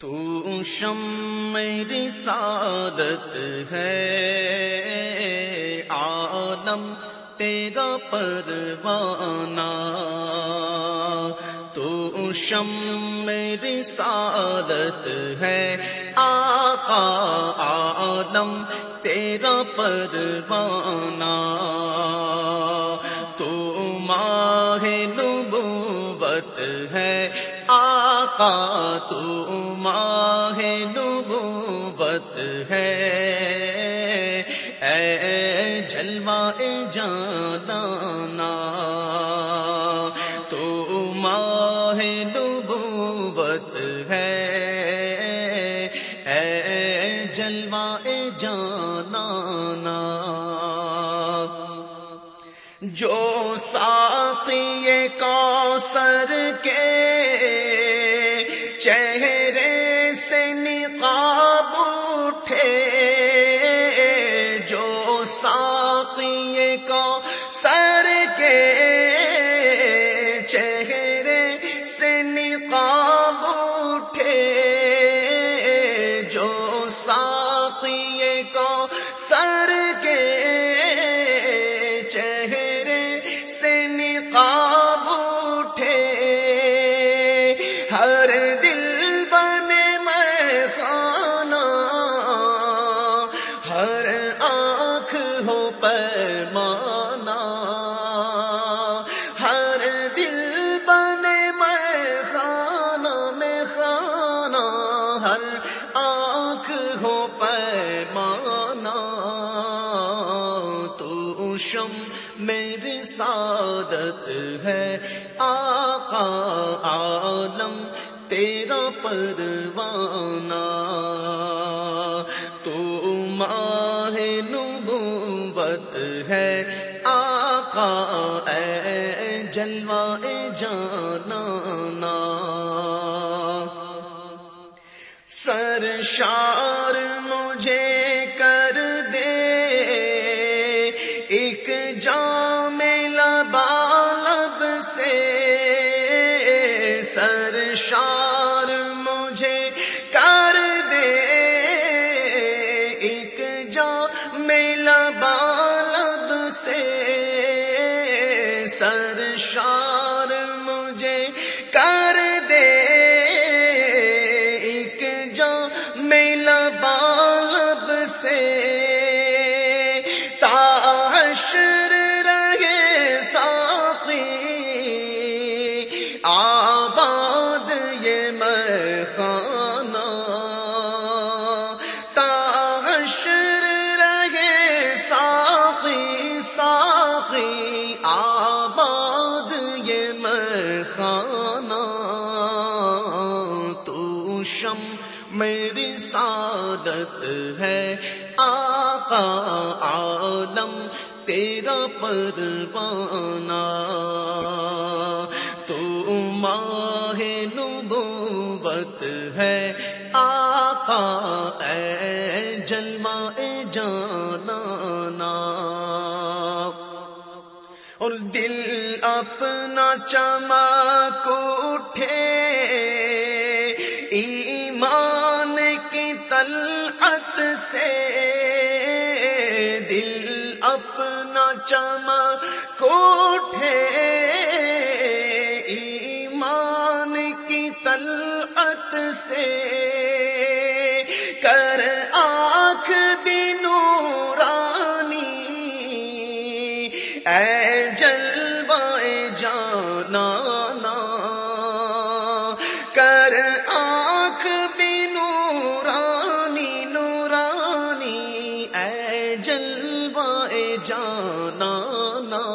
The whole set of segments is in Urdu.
تو شم میری سعادت ہے عالم تیرا پروانہ تو شم میری سعادت ہے آقا عالم تیرا پروانہ تو ماہ نبوت ہے آقا تو ماہ نبوت ہے۔ اے جلوہ جانانا تو ماہ نبوت ہے۔ اے جلوہ جانانا جو ساقی کوثر کے چہرے سے نقاب اٹھے جو ساقی کو سر کے چہرے سے نقاب اٹھے۔ پیمانا ہر دل بنے میں خانہ میں خانہ ہر آنکھ ہو پیمانا تو شم میری سعادت ہے آقا عالم۔ تیرا پروانہ تو ماہ نبوت ہے آقا، اے جلوہ جانانا۔ سرشار مجھے کر دے، ایک جام لبالب سے۔ سرشار مجھے کر دے۔ ایک جام لبالب سے سرشار مجھے کر دے۔ ایک جو میلا بالب سے شم، میری سعادت ہے آقا عالم، تیرا پروانہ۔ تو ماہ نبوت ہے آقا، اے جلوہ جانانا۔ اور دل اپنا چمک اٹھے طلعت سے دل اپنا چما کوٹھے ایمان کی طلعت سے کر جلوائے جانانا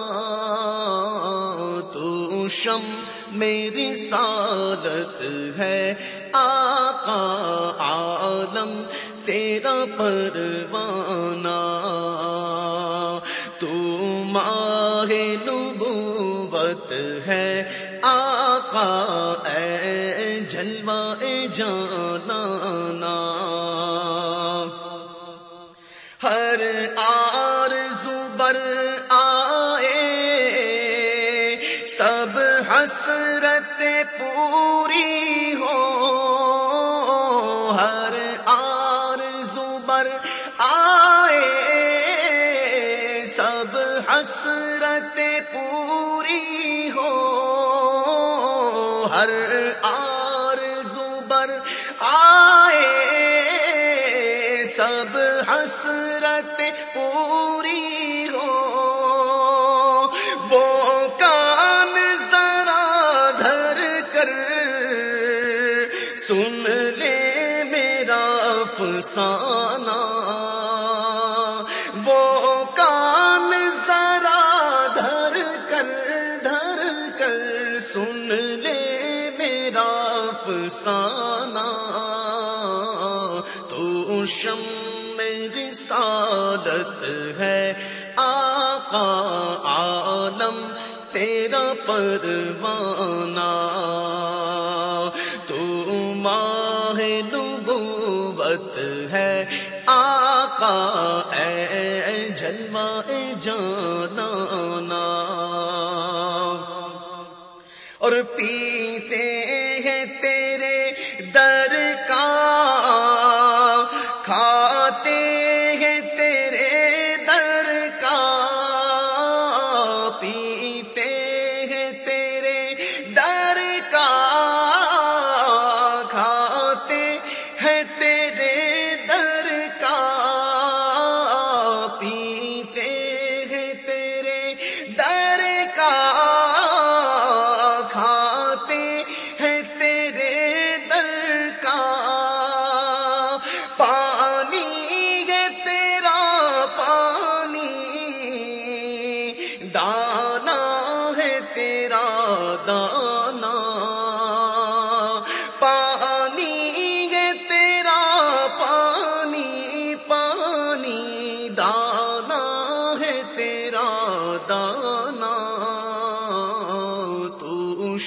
تو شم میری سعادت ہے۔ آقا عالم، تیرا پروانہ۔ تو ماہ نبوت ہے۔ آقا، اے جلوہ جانانا حسرت پوری ہو، ہر آر زبر آئے، سب حسرت پوری ہو، ہر آر زبر آئے، سب حسرت پوری فسانہ وہ کان ذرا دھر کر دھر کر سن لے میرا فسانہ تو شم میری سعادت ہے، آقا عالم، تیرا پروانہ۔ تو ماہ نبوت ہے۔ آقا اے جلوہ جانانا۔ اور پیتے ہیں تیرے در کا کھاتے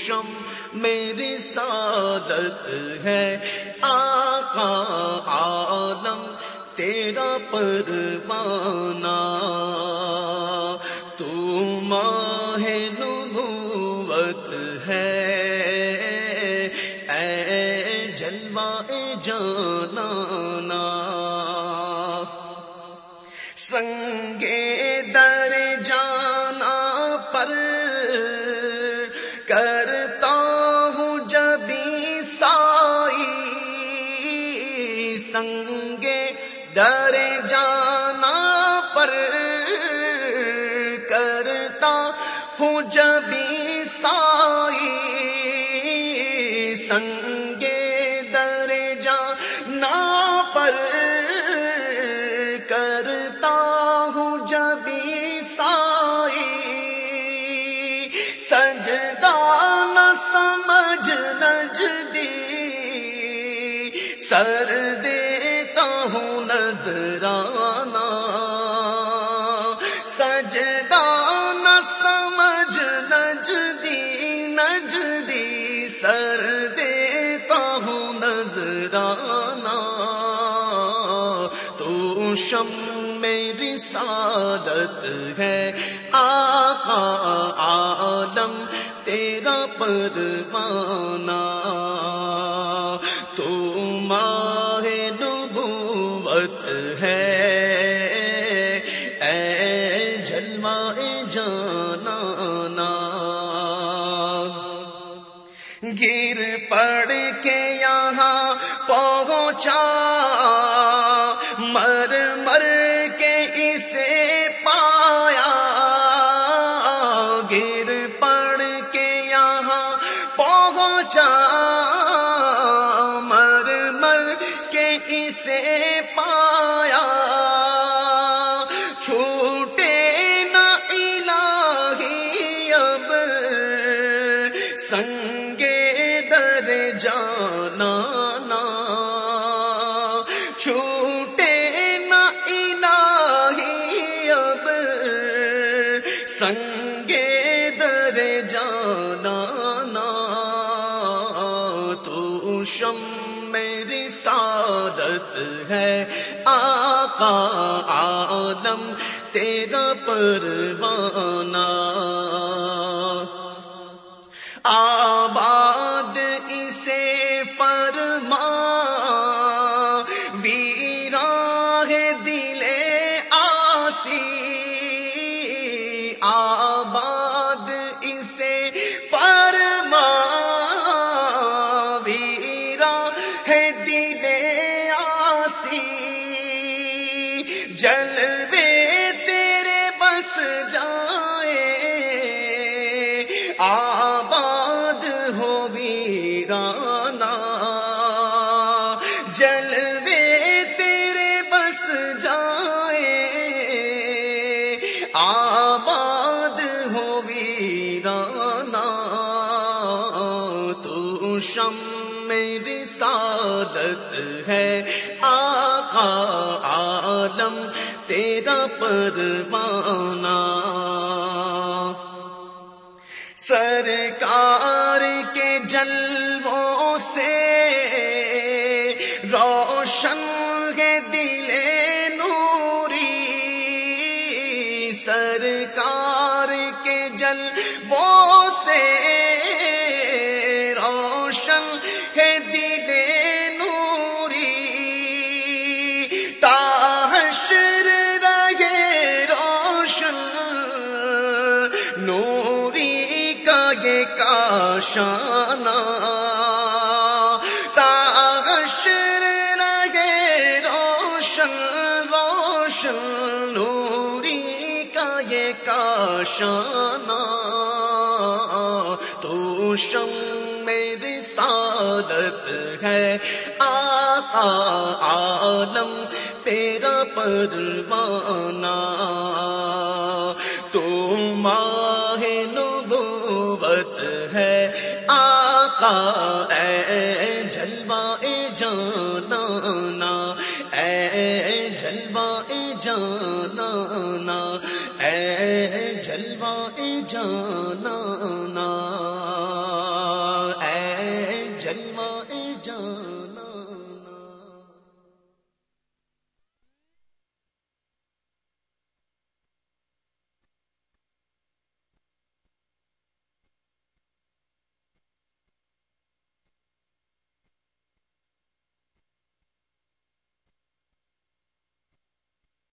شم میری سعادت ہے، آقا عالم، تیرا پروانہ۔ تو ماہ نبوت ہے۔ اے جلوہ جانانا۔ سنگے کرتا ہوں جبھی سائی سنگے در جانا پر کرتا ہوں جبھی سائی سجدہ نہ سمجھ نجدی سر دیتا ہوں نظرانہ سجدہ شم میری سعادت ہے۔ آقا عالم، تیرا پروانہ۔ تو ماہ نبوت ہے۔ اے جلوہ جانانا۔ گر پڑ کے یہاں پہنچا۔ مر مر کے اسے پایا گر پڑ کے یہاں پہنچا۔ مر مر کے اسے پایا۔ چھوٹے نہ الہی اب سنگے در جانا ہے آقا عالم تیرا پروانہ۔ آباد اسے فرما جلوے تیرے بس جائے، آباد ہو ویرانا جلوے تیرے بس جائے، آباد ہو ویرانا تو شم میری سعادت ہے۔ آقا عالم تیرا پروانہ۔ سرکار کے جلووں سے روشن ہے دل نوری۔ سرکار کے جلووں سے روشن کا یہ کاشانہ تاحشر روشن روشن نوری کا یہ کاشانہ تو شم میری سعادت ہے، آقا عالم، تیرا پروانہ۔ تو ماہ آقا اے جلوہ اے جانانا اے جلوہ اے جانانا اے جلوہ اے جانانا۔